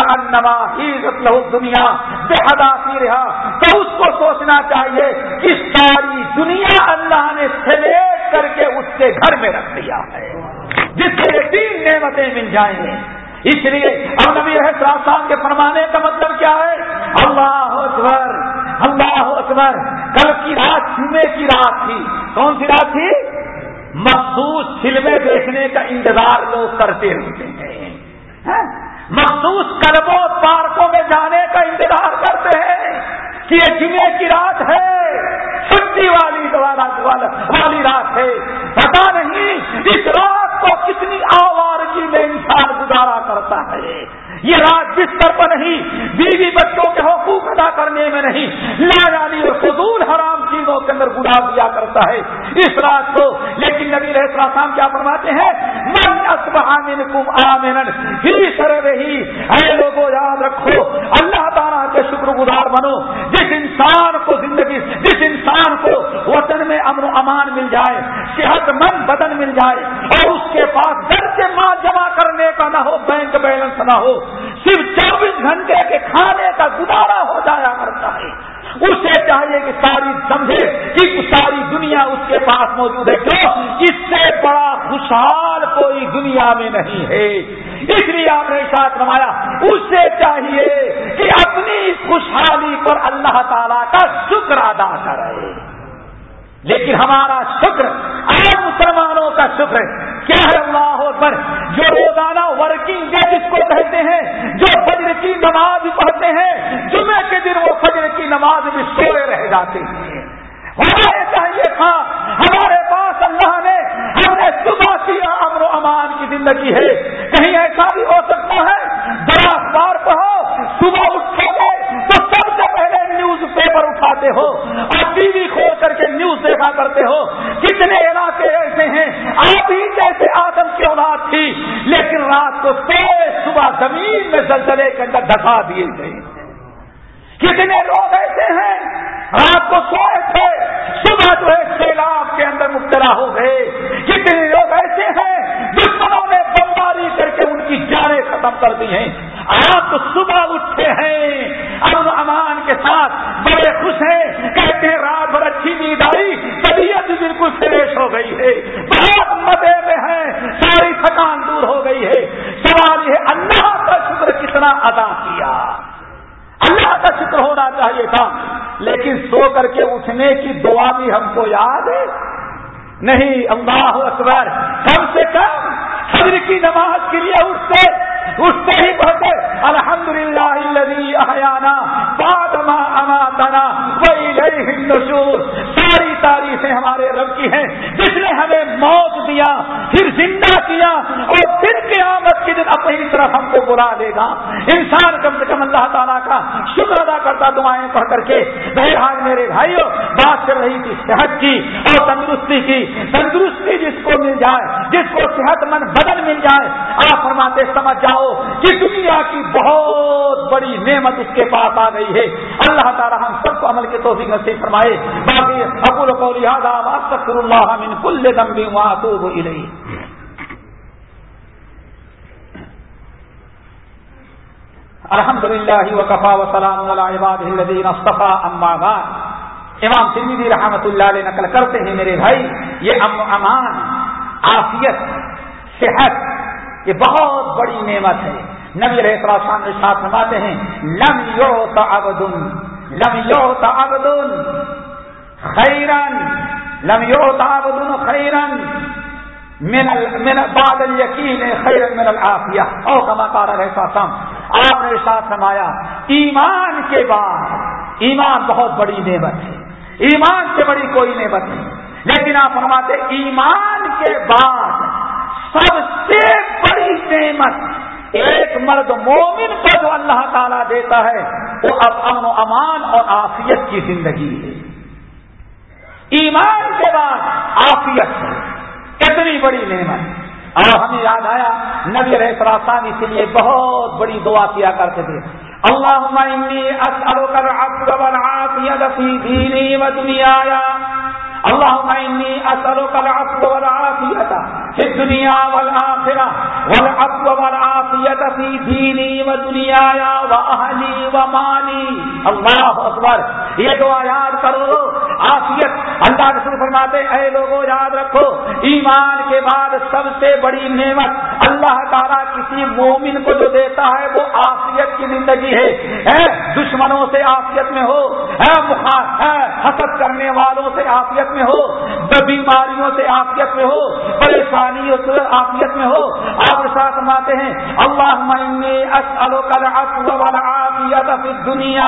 انما ہی لہو دنیا بے حدا رہا تو اس کو سوچنا چاہیے کہ ساری دنیا اللہ نے سلیٹ کر کے اس کے گھر میں رکھ دیا ہے۔ جس سے تین نعمتیں مل جائیں گے اس لیے اب نبی صاحب کے فرمانے کا مطلب کیا ہے؟ اللہ اکبر اللہ اکبر۔ کل کی رات جمعے کی رات تھی۔ کون سی رات تھی؟ مخصوص فلمیں دیکھنے کا انتظار لوگ کرتے رہتے ہیں۔ ہاں؟ مخصوص کلبوں پارکوں میں جانے کا انتظار کرتے ہیں کہ یہ جمعے کی رات ہے چھٹی والی والی رات ہے۔ پتا نہیں اس رات کو کتنی آوارگی میں انسان گزارا کرتا ہے۔ یہ رات بستر پر نہیں، بیوی بچوں کے حقوق ادا کرنے میں نہیں۔ لالی اور فضول حرام چیزوں کے اندر گزار دیا کرتا ہے۔ اس رات کو، لیکن نبی رہے شام کیا فرماتے ہیں؟ من کم آمن ہی سر رہی۔ اے لوگوں یاد رکھو، اللہ تعالیٰ کے شکر گزار بنو۔ جس انسان کو زندگی، جس انسان کو وطن میں امن و امان مل جائے، صحت مند بدن مل جائے، اور اس کے پاس گھر کے ماں جمع کرنے کا نہ ہو، بینک بیلنس نہ ہو صرف چوبیس گھنٹے کے کھانے کا گزارا ہو جایا کرتا ہے۔ اسے چاہیے کہ ساری سمجھے کہ ساری دنیا اس کے پاس موجود ہے۔ کیوں؟ اس سے بڑا خوشحال کوئی دنیا میں نہیں ہے۔ اس لیے آپ نے ساتھ نمایا اس سے چاہیے کہ اپنی خوشحالی پر اللہ تعالیٰ کا شکر ادا کرے۔ لیکن ہمارا شکر عام مسلمانوں کا شکر کیا ہے اللہ پر جو روزانہ ورکنگ ڈے جس کو کہتے ہیں، جو فجر کی نماز پڑھتے ہیں جمعے کے دن وہ فجر کی نماز بھی سوئے رہ جاتے ہیں۔ ہمارے چاہیے تھا، ہمارے پاس اللہ نے ہم نے صبح کی امر و امان کی زندگی ہے۔ کہیں ایسا بھی ہو سکتا ہے؟ بڑا اخبار پڑھو، صبح اٹھو۔ نیوز پیپر اٹھاتے ہو اور ٹی وی کھول کر کے نیوز دیکھا کرتے ہو، کتنے علاقے ایسے ہیں، آپ ہی جیسے آدم کی اولاد تھی، لیکن رات کو تیز صبح زمین میں زلزلے کے اندر دکھا دیے گئے۔ کتنے لوگ ایسے ہیں، رات کو سوئے تھے، صبح جو ہے سیلاب کے اندر مبتلا ہو گئے۔ کتنے لوگ ایسے ہیں، دشمنوں نے بمباری کر کے ان کی جانیں ختم کر دی ہیں۔ آپ صبح اٹھتے ہیں۔ امن امان کے ساتھ بڑے خوش ہیں۔ کہتے ہیں، رات بھر اچھی نیند آئی، طبیعت بالکل فریش ہو گئی ہے۔ بہت مزے میں ہے ساری تھکان دور ہو گئی ہے۔ سوال یہ اللہ کا شکر کتنا ادا کیا؟ اللہ کا شکر ہونا چاہیے تھا۔ لیکن سو کر کے اٹھنے کی دعا بھی ہم کو یاد ہے۔ نہیں، اللہ اکبر کم سے کم فجر کی نماز کے لیے اٹھتے اٹھتے ہی بہتے الحمد للہ احیانا پادما اماتنا وہی گئی ہندوشور ساری تعریفیں ہمارے رب کی ہیں۔ جس نے ہمیں موت دیا، پھر زندہ کیا اور پھر قیامت کے دن اپنی طرف ہم کو بلا دے گا، انسان کم سے کم اللہ تعالیٰ کا شکر ادا کرتا، دعائیں پڑھ کر کے، بہرحال میرے بھائیوں، بات کر رہی تھی صحت کی اور تندرستی کی۔ تندرستی جس کو مل جائے، جس کو صحت مند بدن مل جائے، آپ فرماتے، سمجھ جاؤ کہ دنیا کی بہت بڑی نعمت اس کے پاس آ گئی ہے۔ اللہ تعالیٰ ہم سب کو عمل کے توفیق نصیب فرمائے۔ باقی ابو کو لہٰذا استغفر اللہ من کل ذنب واتوب الیہ الحمد للہ وکفا وسلام عباد الذین اما بعد. امام ترمذی رحمۃ اللہ علیہ نقل کرتے ہیں، میرے بھائی، یہ امن امان، عافیت، صحت، یہ بہت بڑی نعمت ہے۔ نبی رہے السلام کے ساتھ نماتے ہیں، لم یو تعبدن لم یو تعبدن خیرن، لم یو تعبدن خیرن۔ من من بعد الیقین خیرن من العافیہ او کما قال رہے السلام آپ نے ساتھ نمایا ایمان کے بعد، ایمان بہت بڑی نعمت ہے۔ ایمان سے بڑی کوئی نعمت نہیں۔ لیکن آپ فرماتے ایمان کے بعد سب سے بڑی نعمت ایک مرد مومن کو جو اللہ تعالیٰ دیتا ہے، وہ اب امن و امان اور آفیت کی زندگی ہے۔ ایمان کے بعد آفیت ہے۔ کتنی بڑی نعمت۔ اور ہمیں یاد آیا، نبی رہ سراسان اس لیے بہت بڑی دعا کیا کرتے تھے۔ اللہ دنیا اللهم إني أسألك العفو والعافية في الدنيا والآخرة والعفو والعافية في ديني ودنياي وأهلي ومالي الله أكبر یہ دعا یاد کرو۔ آفیت اللہ رسول فرماتے اے لوگوں یاد رکھو، ایمان کے بعد سب سے بڑی نعمت اللہ تعالیٰ کسی مومن کو جو دیتا ہے، وہ آفیت کی زندگی ہے۔ دشمنوں سے آفیت میں ہو حسد کرنے والوں سے آفیت میں ہو بیماریوں سے آفیت میں ہو، پریشانیوں سے آفیت میں ہو۔ آپ ساتھ ماتے ہیں اللہ دنیا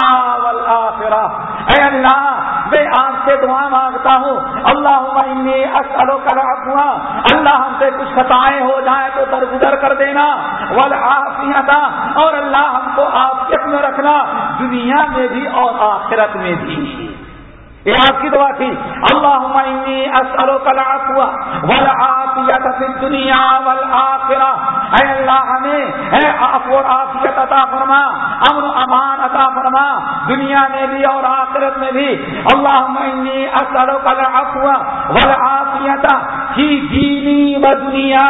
اے اللہ، میں آپ سے دعا مانگتا ہوں۔ اللہ اسلو کر اللہ ہم سے کچھ خطائیں ہو جائیں تو درگزر کر دینا۔ ول اور اللہ ہم کو آفیت میں رکھنا۔ دنیا میں بھی اور آخرت میں بھی۔ یہ آپ کی دعا تھی۔ اللہ اسلو کل آفوا ول آفیت دنیا ول آخرا اے اللہ ہمیں اے اور آفیت عطا فرما، امن امان عطا فرما، دنیا میں بھی اور آخرت میں بھی۔ اللہ اسلو کل افوا ول آفیت ہی دینی و دنیا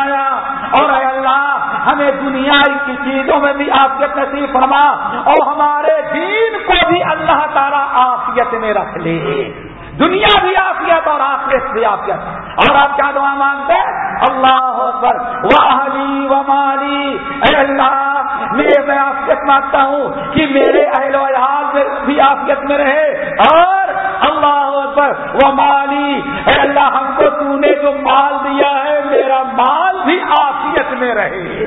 اور اے اللہ ہمیں دنیا کی چیزوں میں بھی آفیت نصیب فرما اور ہمارے دین کو بھی اللہ تعالیٰ آفیت میں رکھ لے۔ دنیا بھی آفیت اور آخرت بھی آفیت۔ اور آپ کیا دعا مانگتے ہیں؟ اللہ اکبر۔ واہلی و مالی اے اللہ، میں میں آفیت مانگتا ہوں کہ میرے اہل و میں بھی آفیت میں رہے۔ اور اللہ اکبر و مالی، اے اللہ، ہم کو تو نے جو مال دیا ہے، میرا مال بھی آفیت میں رہے۔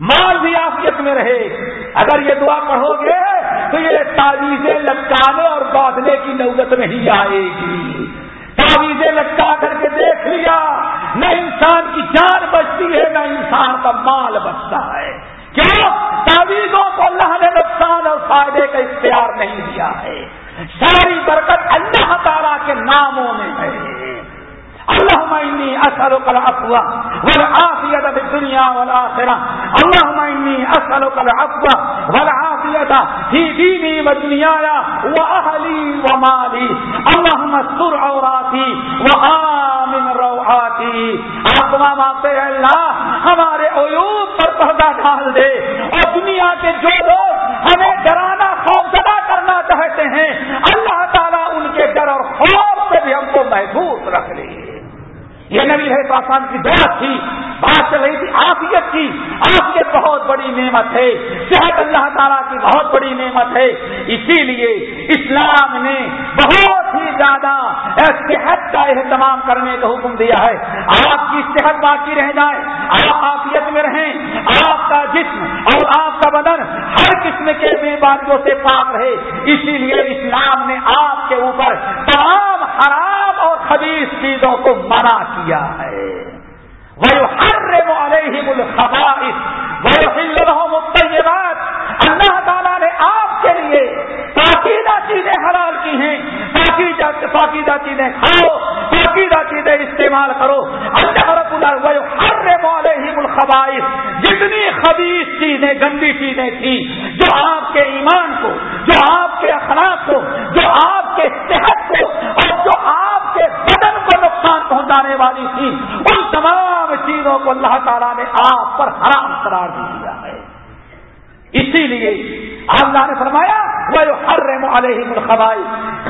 مال بھی آفیت میں رہے۔ اگر یہ دعا پڑھو گے، تو یہ تعویذیں لٹکانے اور باندھنے کی نوبت نہیں آئے گی۔ تعویذیں لٹکا کر کے دیکھ لیا، نہ انسان کی جان بچتی ہے، نہ انسان کا مال بچتا ہے۔ کیوں؟ تعویذوں کو اللہ نے نقصان اور فائدے کا اختیار نہیں دیا ہے۔ ساری برکت اللہ تعالیٰ کے ناموں میں ہے۔ اللهم إني أسألك العفو والعافية في الدنيا والآخرة. اللهم إني أسألك العفو والعافية في ديني ودنياي وأهلي ومالي. اللهم استر عوراتي وآمن روعاتي. آپ مانگتے ہیں اللہ ہمارے عیوب پر پردہ ڈال دے۔ اور دنیا کے جو لوگ ہمیں ڈرانا خوف زدہ کرنا چاہتے ہیں، اللہ تعالیٰ ان کے ڈر اور خوف سے بھی ہم کو محفوظ رکھ لے۔ یہ نبی ہے پاسان کی بات تھی بات چل رہی تھی آفیت کی۔ آفیت بہت بڑی نعمت ہے۔ صحت اللہ تعالیٰ کی بہت بڑی نعمت ہے۔ اسی لیے اسلام نے بہت ہی زیادہ صحت کا اہتمام کرنے کا حکم دیا ہے۔ آپ کی صحت باقی رہ جائے، آپ آفیت میں رہیں، آپ کا جسم اور آپ کا بدن ہر قسم کے بیماریوں سے پاک رہے۔ اسی لیے اسلام نے آپ کے اوپر تمام حرام اور خبیص چیزوں کو منع کیا ہے۔ وہ ہر علیہم الخبائث وہ اللہ تعالیٰ کے لیے پاکیدہ چیزیں حلال کی ہیں۔ پاکیدہ چیزیں کھاؤ۔ پاکیدہ چیزیں استعمال کرو۔ اللہ رب ہر والے ہی ملخبائش جتنی خبیص چیزیں، گندی چیزیں تھیں، جو آپ کے ایمان کو، جو آپ کے اخلاق کو، جو آپ کے صحت کو اور جو آپ کے بدن کو نقصان پہنچانے والی تھی ان تمام چیزوں کو اللہ تعالیٰ نے آپ پر حرام قرار دیا۔ اسی لیے اللہ نے فرمایا وہ ہر رحم علیہ ملخبائی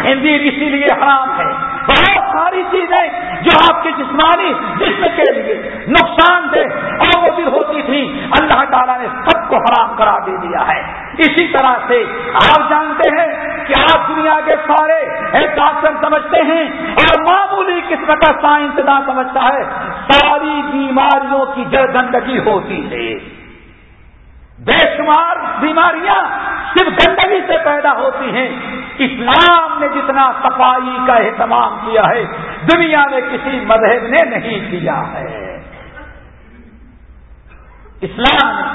ہندی اسی لیے حرام ہے۔ بہت ساری چیزیں جو آپ کے جسمانی جسم کے لیے نقصان دہ اور ہوتی تھی اللہ تعالیٰ نے سب کو حرام کرا دے دیا ہے۔ اسی طرح سے آپ جانتے ہیں کہ آپ دنیا کے سارے ڈاکٹر سمجھتے ہیں اور معمولی قسم کا سائنس نہ سمجھتا ہے۔ ساری بیماریوں کی جڑ گندگی ہوتی ہے۔ بے شمار بیماریاں صرف گندگی سے پیدا ہوتی ہیں۔ اسلام نے جتنا صفائی کا اہتمام کیا ہے، دنیا میں کسی مذہب نے نہیں کیا ہے۔ اسلام نے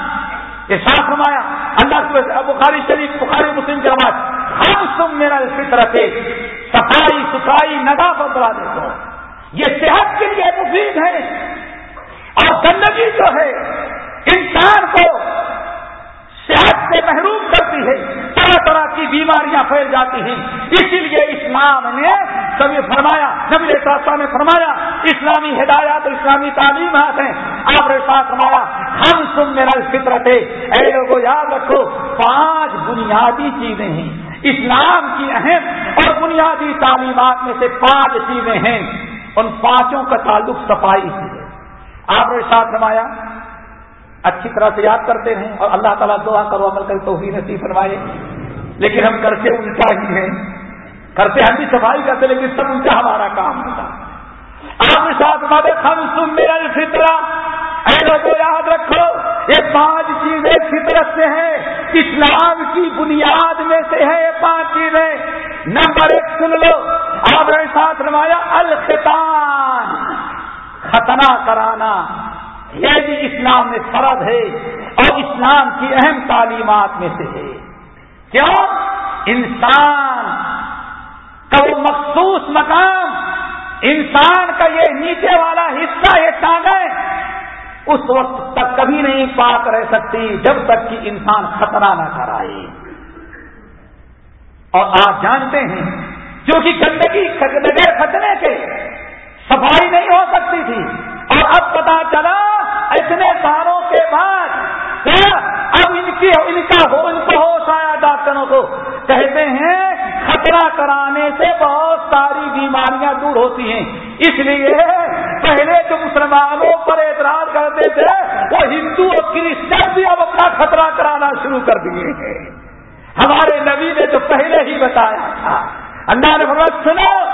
یہ ساتھ فرمایا، اللہ بخاری شریف، بخاری مسلم کے آواز ہم سم میرا فطرت صفائی ستھرائی نگا بدلا دیکھو یہ صحت کے لیے مفید ہے اور گندگی جو ہے، انسان کو صحت سے محروم کرتی ہے، طرح طرح کی بیماریاں پھیل جاتی ہیں۔ اسی لیے اسلام نے کبھی فرمایا، نبی صاحب نے فرمایا، اسلامی ہدایات اسلامی تعلیمات ہیں۔ آپ نے ساتھ فرمایا ہم سن میرا فطرت ہے اے لوگوں یاد رکھو، پانچ بنیادی چیزیں ہیں۔ اسلام کی اہم اور بنیادی تعلیمات میں سے پانچ چیزیں ہیں۔ ان پانچوں کا تعلق صفائی سے ہے۔ آپ نے ساتھ فرمایا اچھی طرح سے یاد کرتے ہیں اور اللہ تعالیٰ دعا کرو، عمل کر تو نصیب فرمائے۔ لیکن ہم کرتے الٹا ہی ہیں۔ کرتے ہم بھی صفائی کرتے، لیکن سب الٹا ہمارا کام ہوتا۔ آپ ساتھ ہم سن میرا فطرہ۔ کو یاد رکھو، یہ پانچ چیزیں فطرت سے ہیں۔ اسلام کی بنیاد میں سے ہے یہ پانچ چیزیں۔ نمبر ایک سن لو، آپ نے ساتھ روایا الختان ختنا کرانا۔ یہ بھی اسلام میں فرض ہے اور اسلام کی اہم تعلیمات میں سے ہے۔ کیوں؟ انسان کا وہ مخصوص مقام، انسان کا یہ نیچے والا حصہ، یہ ٹانگیں اس وقت تک کبھی نہیں پاک رہ سکتی جب تک کہ انسان خطرہ نہ کرائے اور آپ جانتے ہیں، جو کہ گندگی بغیر خطرے کے صفائی نہیں ہو سکتی تھی اور اب پتا چلا اتنے سالوں کے بعد اب ان کی ان کا ہو ان کو ہوش آیا ڈاکٹروں کو۔ کہتے ہیں خطرہ کرانے سے بہت ساری بیماریاں دور ہوتی ہیں۔ اس لیے پہلے جو مسلمانوں پر اعتراض کرتے تھے، وہ ہندو اور کرسچن بھی اب اپنا خطرہ کرانا شروع کر دیے ہیں۔ ہمارے نبی نے تو پہلے ہی بتایا تھا۔ اللہ نے سنو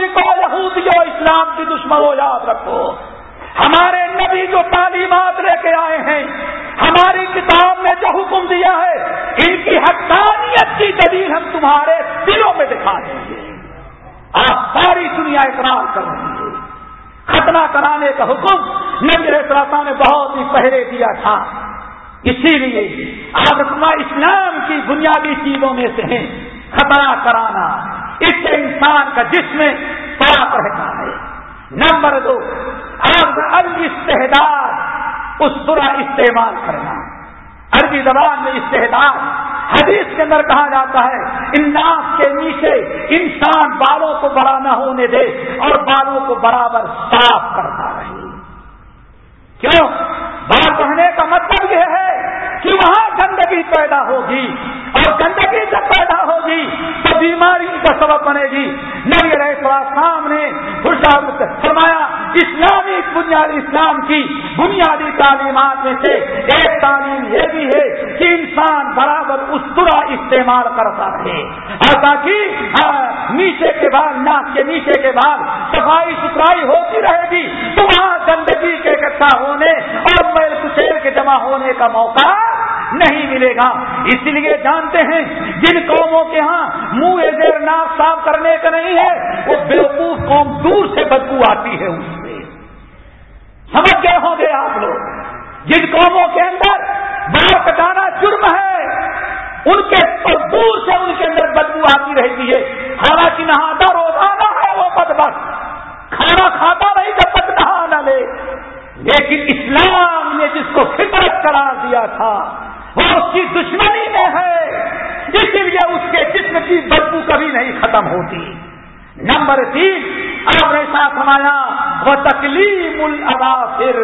کافروں مشرقوں یہودیوں اسلام کی دشمنوں یاد رکھو۔ ہمارے نبی جو تعلیمات لے کے آئے ہیں، ہماری کتاب میں جو حکم دیا ہے، ان کی حقانیت کی دلیل ہم تمہارے دلوں میں دکھا دیں گے۔ آپ ساری دنیا اقرار کر رہی ہے ختمہ کرانے کا حکم نبی رسا نے بہت ہی پہلے دیا تھا۔ اسی لیے آپ اسلام کی بنیادی چیزوں میں سے ہیں۔ خطرہ کرانا۔ اس سے انسان کا جسم پاک رہتا ہے۔ نمبر دو عربی استحداد، اس برا استعمال کرنا۔ عربی زبان میں استحداد، حدیث کے اندر کہا جاتا ہے، ان ناک کے نیچے انسان بالوں کو بڑا نہ ہونے دے اور بالوں کو برابر صاف کرتا رہے۔ کیوں؟ بال کہنے کا مطلب یہ ہے کہ وہاں گندگی پیدا ہوگی اور گندگی جب پیدا ہوگی تو بیماری کا سبب بنے گی۔ نبی رہے تھوڑا سامنے فرمایا، اسلامی بنیادی اسلام کی بنیادی تعلیمات میں سے ایک تعلیم یہ بھی ہے کہ انسان برابر اس طرح استعمال کرتا رہے۔ اور تاکہ ہاں، نیچے کے بعد ناک کے نیچے کے بعد صفائی ستھرائی ہوتی رہے گی، تو وہاں گندگی کے اکٹھا ہونے اور میل کچیل کے جمع ہونے کا موقع نہیں ملے گا۔ اس لیے جانتے ہیں جن قوموں کے ہاں منہ زیر ناک صاف کرنے کا نہیں ہے، وہ بیوقوف قوم دور سے بدبو آتی ہے اس سے۔ سمجھ گئے ہوں گے آپ لوگ؟ جن قوموں کے اندر بال کٹانا جرم ہے، ان کے دور سے ان کے اندر بدبو آتی رہتی ہے۔ حالانکہ نہاتا روزانہ ہے وہ بد کھانا کھاتا نہیں جب تک نہ لے۔ لیکن اسلام نے جس کو فطرت قرار دیا تھا وہ اس کی دشمنی میں ہے، اسی لیے اس کے جسم کی بدبو کبھی نہیں ختم ہوتی۔ نمبر تین، آپ نے ساتھ ہمایا وہ تکلیم پھر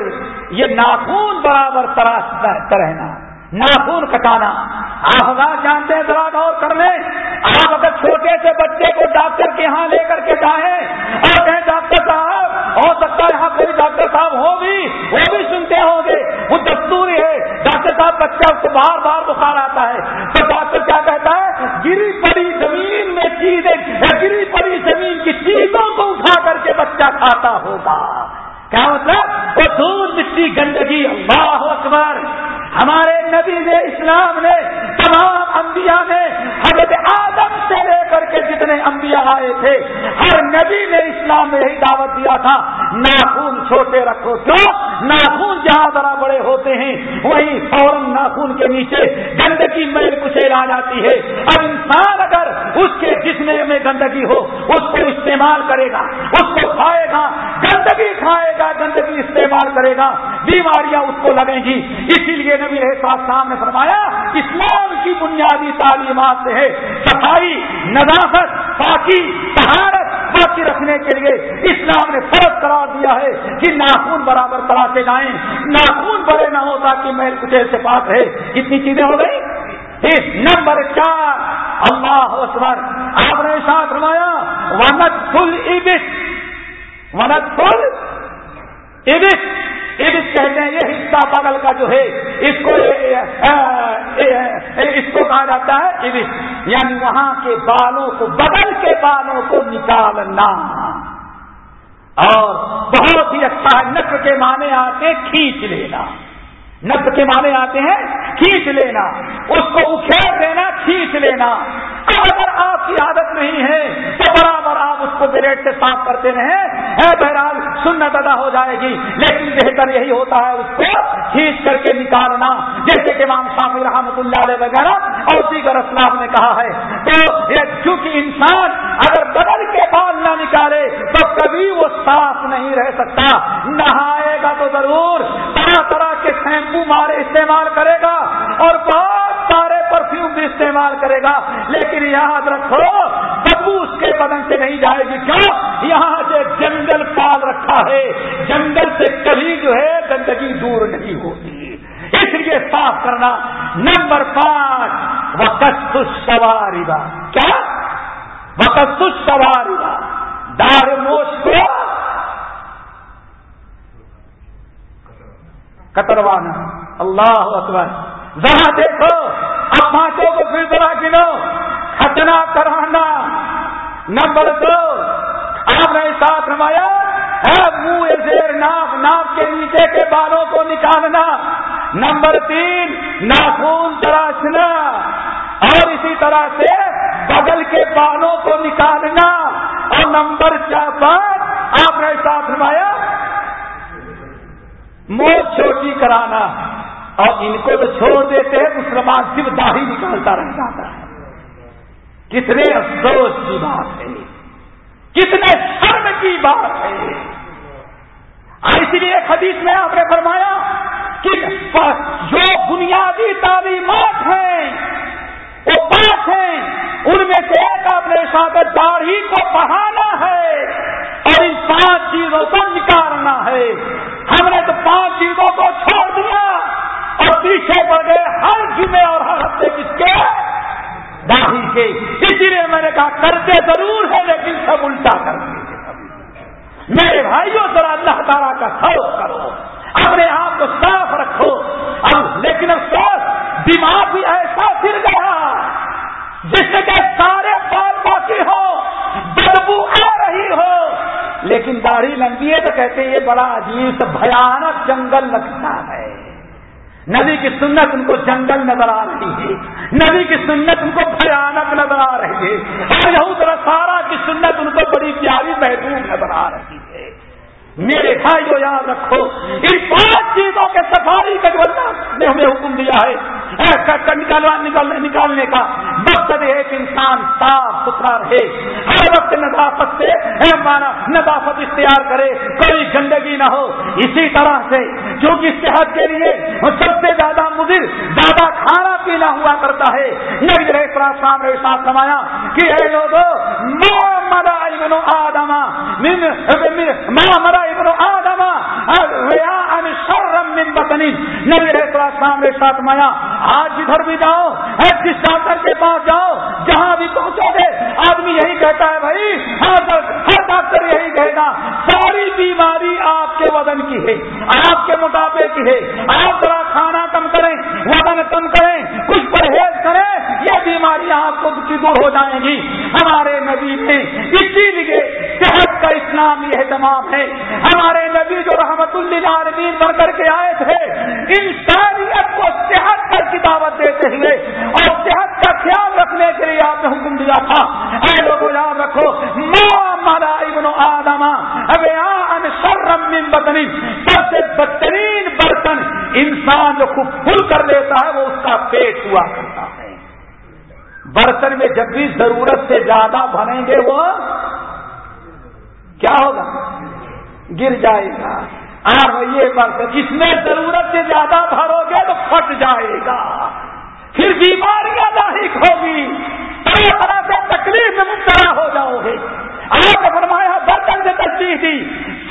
یہ ناخون برابر تراشتا رہنا ناخون کٹانا۔ آپ حضرات جانتے ہیں ذرا غور کر لیں۔ آپ اگر چھوٹے سے بچے کو ڈاکٹر کے یہاں لے کر کے جائیں، اور کہیں ڈاکٹر صاحب، ہو سکتا ہے یہاں کوئی ڈاکٹر صاحب ہو بھی وہ بھی سنتے ہوں گے۔ وہ دستوری ہے۔ ڈاکٹر صاحب بچہ اس کو بار بار بخار آتا ہے۔ تو ڈاکٹر کیا کہتا ہے؟ گری پڑی زمین میں چیزیں گری پڑی زمین کی چیزوں کو اٹھا کر کے بچہ کھاتا ہوگا۔ کیا مطلب؟ وہ دودھ مٹی گندگی، اللہ اکبر۔ ہمارے نبی نے اسلام نے، تمام انبیاء نے حضرت آدم سے لے کر کے جتنے انبیاء آئے تھے، ہر نبی نے اسلام میں یہی دعوت دیا تھا، ناخون چھوٹے رکھو کیوں ناخون جہاں ذرا بڑے ہوتے ہیں وہی فوراً ناخون کے نیچے گندگی میل کچھ آ جاتی ہے۔ اور انسان اگر اس کے جسم میں گندگی ہو، اس کو استعمال کرے گا، اس کو کھائے گا گندگی کھائے گا، گندگی استعمال کرے گا، بیماریاں اس کو لگیں گی۔ اسی لیے نبی رہے صاحب نے فرمایا، اسلام کی بنیادی تعلیمات سے ہے صفائی، نظافت، پاکی تہارت باقی رکھنے کے لیے۔ اسلام نے فرض قرار دیا ہے کہ ناخون برابر تراشے جائیں۔ ناخون بڑے نہ ہو تاکہ محل کچھ سے پاک رہے۔ کتنی چیزیں ہو گئی نمبر چار، اللہ اکبر۔ آپ نے ساتھ فرمایا ونت فل ابس ونت فل ابس کہتے ہیں، یہ حصہ بغل کا جو ہے، اس کو اس کو کہا جاتا ہے یعنی وہاں کے بالوں کو بغل کے بالوں کو نکالنا. اور بہت ہی اچھا ہے، نقل کے معنی آتے کھینچ لینا. نقل کے معنی آتے ہیں، کھینچ لینا۔ اس کو اکھیڑ دینا، کھینچ لینا۔ اگر آپ کی عادت نہیں ہے، تو برابر آپ اس کو بریڈ سے صاف کرتے رہے بہرحال، سنت ادا ہو جائے گی۔ لیکن بہتر یہی ہوتا ہے اس کو کھینچ کر کے نکالنا۔ جیسے کہ امام شافی رحمت اللہ علیہ وغیرہ اور دیگر اسلام نے کہا ہے، تو چونکہ انسان اگر بدل کے بال نہ نکالے، تو کبھی وہ صاف نہیں رہ سکتا۔ نہائے گا تو ضرور طرح طرح کے شیمپو مارے استعمال کرے گا اور بہت سارے پرفیوم بھی استعمال کرے گا۔ لیکن یاد رکھو بدبو اس کے بدن سے نہیں جائے گی۔ کیوں؟ یہاں سے جنگل پال رکھا ہے۔ جنگل سے کبھی جو ہے گندگی دور نہیں ہوتی۔ اس لیے صاف کرنا۔ نمبر پانچ وہ کس سواری کیا؟ وقت سواری دار موش کو کتروانا اللہ اکبر. ذرا دیکھو. اب پانچوں کو پھر ذرا گنو. ختنا کرانا نمبر دو. آپ نے ساتھ روایا، ہے منہ زیر ناپ ناپ کے نیچے کے بالوں کو نکالنا. نمبر تین، ناخون تراشنا. اور اسی طرح سے بغل کے بالوں کو نکالنا. اور نمبر چار پانچ آپ نے ساتھ روایا موت چھوٹی کرانا۔ اور ان کو تو چھوڑ دیتے ہیں، مسلمان صرف داڑھی نکالتا رہ جاتا ہے کتنے افسوس کی بات ہے۔ کتنے شرم کی بات ہے۔ اس لیے حدیث میں آپ نے فرمایا کہ جو بنیادی تعلیمات ہیں، وہ پانچ ہیں۔ ان میں سے ایک آپ نے ساتھ داڑھی کو بڑھانا ہے اور ان پانچ چیزوں کو نکالنا ہے ہم نے تو پانچ چیزوں کو چھوڑ دیا اور پیچھے پڑ گئے ہر جمعے اور ہر ہفتے کس کے؟ داڑھی کے۔ اسی لیے میں نے کہا کرتے ضرور ہے لیکن سب الٹا کر میرے بھائیوں، ذرا اللہ تعالیٰ کا خوف کرو۔ اپنے آپ کو صاف رکھو۔ اب لیکن افسوس، دماغ بھی ایسا پھر گیا جس سے کہ سارے بال باقی ہو بدبو آ رہی ہو۔ لیکن داڑھی لمبی ہے تو کہتے ہیں یہ بڑا عجیب بھیانک جنگل لگتا ہے۔ نبی کی سنت ان کو جنگل نظر آ رہی ہے۔ نبی کی سنت ان کو بھیانک نظر آ رہی ہے۔ اور سارا کی سنت ان کو بڑی پیاری محبوب نظر آ رہی ہے۔ میرے بھائی کو یاد رکھو، ان پانچ چیزوں کے سفاری کا جو نے ہمیں حکم دیا ہے۔ نکالنے کا مقصد ہے کہ انسان صاف ستھرا رہے۔ ہر وقت نظافت سے مانا نظافت اختیار کرے۔ کوئی گندگی نہ ہو۔ اسی طرح سے کیونکہ صحت کے لیے سب سے زیادہ مضر زیادہ کھانا پینا ہوا کرتا ہے۔ نبی رہے شام رہے ساتھ سمایا کہ اے لوگوں مدا آدما ماں مدا ابن آدما من بطنی نبی رہے السلام نے ساتھ مایا آج جدھر بھی جاؤ جس ڈاکٹر کے پاس جاؤ، جہاں بھی پہنچو گے، آدمی یہی کہتا ہے بھائی ہر ڈاکٹر یہی کہے گا، ساری بیماری آپ کے وزن کی ہے، آپ کے موٹاپے کی ہے، آپ ذرا کھانا کم کریں، وزن کم کریں، کچھ بیماریاں آپ کو دور ہو جائیں گی۔ ہمارے نبی نے اسی لیے صحت کا اسلام یہ تمام ہے۔ ہمارے نبی جو رحمت اللہ عالمین بن کر کے آئے تھے، انسانیت کو صحت پر کی دعوت دیتے ہوئے اور صحت کا خیال رکھنے کے لیے آپ نے حکم دیا تھا۔ اے لوگ یاد رکھو ماں ابن آدما اب شرم من بدنی سب سے بدترین برتن انسان جو خوب پھل کر لیتا ہے، وہ اس کا پیٹ ہوا کرتا ہے۔ برتن میں جب بھی ضرورت سے زیادہ بھریں گے وہ کیا ہوگا؟ گر جائے گا۔ اور یہ بات اس میں ضرورت سے زیادہ بھرو گے تو پھٹ جائے گا۔ پھر بیماریاں لاحق ہوگی۔ طرح طرح سے تکلیف میں مبتلا ہو جاؤ گے۔ آپ فرمایا، برتن سے تصدیق دی۔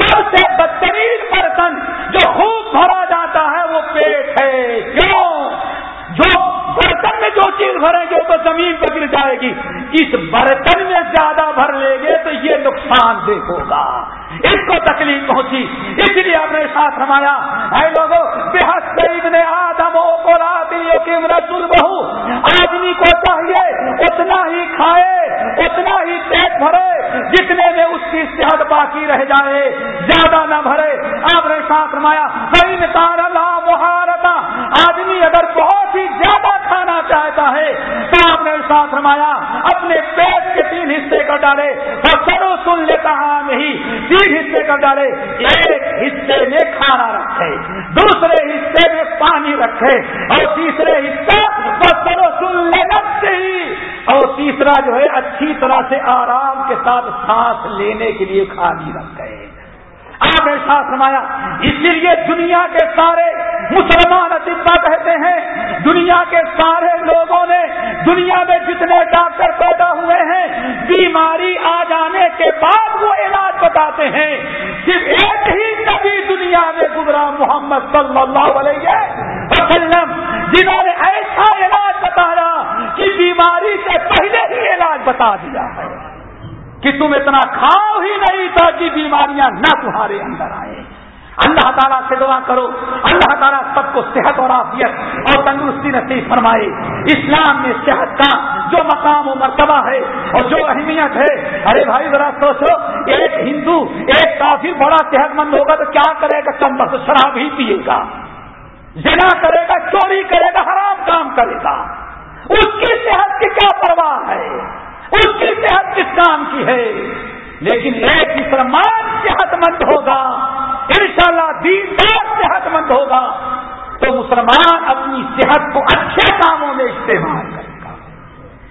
سب سے بدترین برتن جو خوب بھرا جاتا ہے وہ پیٹ ہے۔ کیوں؟ جو برتن میں جو چیز بھریں گے تو زمین پہ گر جائے گی۔ اس برتن میں زیادہ بھر لیں گے تو یہ نقصان دہ ہوگا اس کو تکلیف پہنچی۔ اس لیے آپ نے ساتھ رمایا اے لوگوں بے حد نے آدم کو رسول بہو۔ آدمی کو چاہیے اتنا ہی کھائے، اتنا ہی پیٹ بھرے۔ جتنے میں اس کی صحت باقی رہ جائے، زیادہ نہ بھرے۔ آپ نے ساتھ رمایا کئی تار اللہ مہارتا آدمی اگر بہت ہی زیادہ کھانا چاہتا ہے۔ تو آپ نے ساتھ رمایا اپنے پیٹ کے تین حصے کر ڈالے۔ سرو سن لیتا ہاں نہیں۔ تین حصے کر ڈالے۔ ایک حصے میں کھانا رکھے۔ دوسرے حصے میں پانی رکھے۔ اور تیسرے حصہ سن سے ہی۔ اور تیسرا جو ہے، اچھی طرح سے آرام کے ساتھ سانس لینے کے لیے خالی رکھ گئے آپ نے سمایا اسی لیے دنیا کے سارے مسلمان اطبا کہتے ہیں، دنیا کے سارے لوگوں نے دنیا میں جتنے ڈاکٹر پیدا ہوئے ہیں، بیماری آ جانے کے بعد وہ علاج بتاتے ہیں۔ صرف ایک ہی نبی دنیا میں گزرا محمد صلی اللہ علیہ وسلم، جنہوں نے ایسا علاج بتایا کہ بیماری سے پہلے ہی علاج بتا دیا ہے۔ کہ تم اتنا کھاؤ ہی نہیں تاکہ بیماریاں نہ تمہارے اندر آئے اللہ تعالیٰ سے دعا کرو۔ اللہ تعالیٰ سب کو صحت اور عافیت اور تندرستی نصیب فرمائے۔ اسلام میں صحت کا جو مقام و مرتبہ ہے اور جو اہمیت ہے۔ ارے بھائی، ذرا سوچو، ایک ہندو، ایک کافی بڑا صحت مند ہوگا تو کیا کرے گا؟ کم بس شراب ہی پیے گا۔ جنا کرے گا، چوری کرے گا، حرام کام کرے گا۔ اس کی صحت کی کیا پرواہ ہے؟ اس کی صحت کس کام کی ہے۔ لیکن ایک مسلمان صحت مند ہوگا۔ انشاءاللہ دین دار صحت مند ہوگا۔ تو مسلمان اپنی صحت کو اچھے کاموں میں استعمال کرے گا۔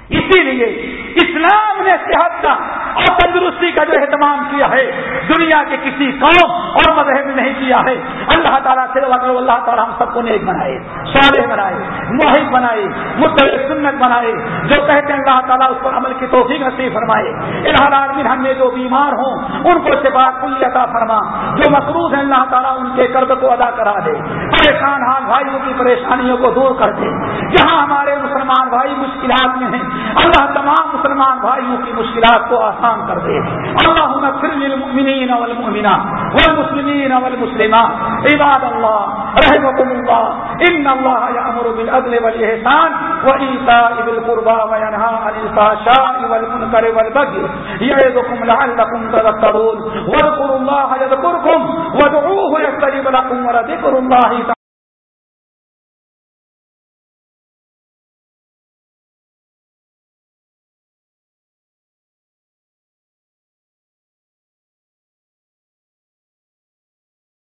اسی لیے اسلام نے صحت کا اور تندرستی کا جو اہتمام کیا ہے، دنیا کے کسی قوم اور مذہب میں نہیں کیا ہے۔ اللہ تعالیٰ سے اللہ تعالیٰ ہم سب کو نیک بنائے، صالح بنائے، محب بنائے مطلب سنت بنائے۔ جو کہتے ہیں، اللہ تعالیٰ اس پر عمل کی توفیق نصیب فرمائے۔ الحال ہم میں جو بیمار ہوں، ان کو شفا کلی عطا فرما۔ جو مقروض ہیں، اللہ تعالیٰ ان کے قرض کو ادا کرا دے۔ پریشان حال بھائیوں کی پریشانیوں کو دور کر دے۔ جہاں ہمارے مسلمان بھائی مشکلات میں ہیں، اللہ تمام مسلمان بھائیوں کی مشکلات کو آسان آسان کر دے۔ اللہ للمؤمنین والمؤمنات والمسلمین والمسلمات۔ عباد اللہ رحمكم الله ان الله يأمر بالعدل والإحسان وإيتاء ذي القربى وينهى عن الفحشاء والمنكر والبغي يعظكم لعلكم تذكرون واذكروا الله يذكركم وادعوه يستجب لكم ولذكر الله